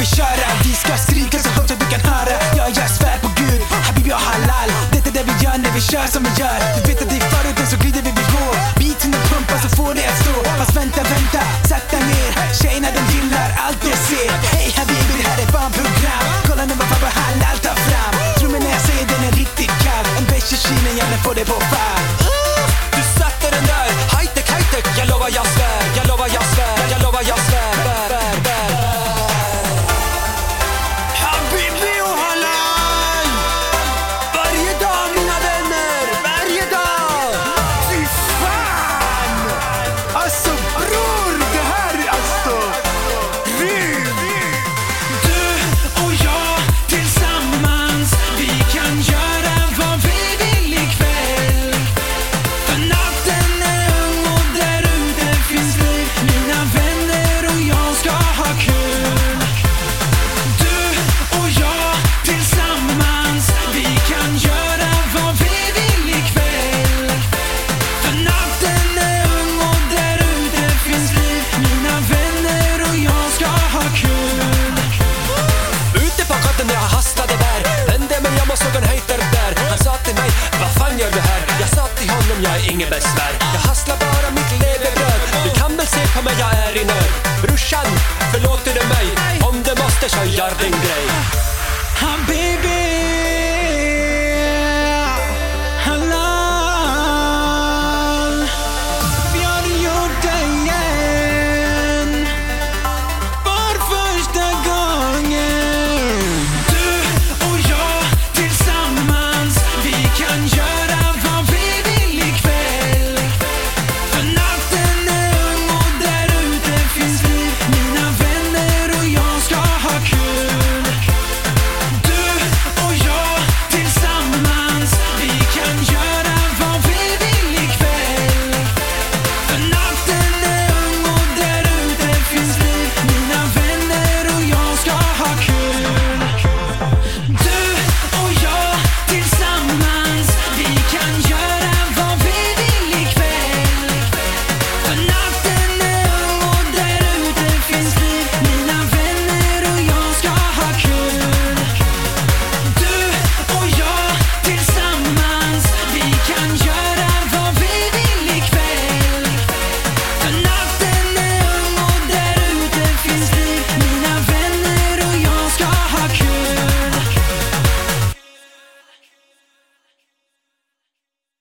Vi köra. Vi ska skrika så högt att du kan höra. Ja, jag svär på gud. Habibi och halal. Det är det vi gör när vi kör som vi gör. Du vet att det är förorten så glider vi vid gå Beaten den pumpar så alltså får det att stå. Fast vänta, vänta, sakta ner. Tjejerna de gillar allt jag ser. Hej habibi, det här är barnprogram. Kolla nu vad farbror halal tar fram. Tro mig när jag säger den är riktigt kall. En bärs i kylen, jag den får det på fall jag är ingen besvär Jag hasslar bara mitt levebröd. Du kan väl se på mig, jag är i nöd. Brorsan, förlåter du mig? Om du måste så gör din grej.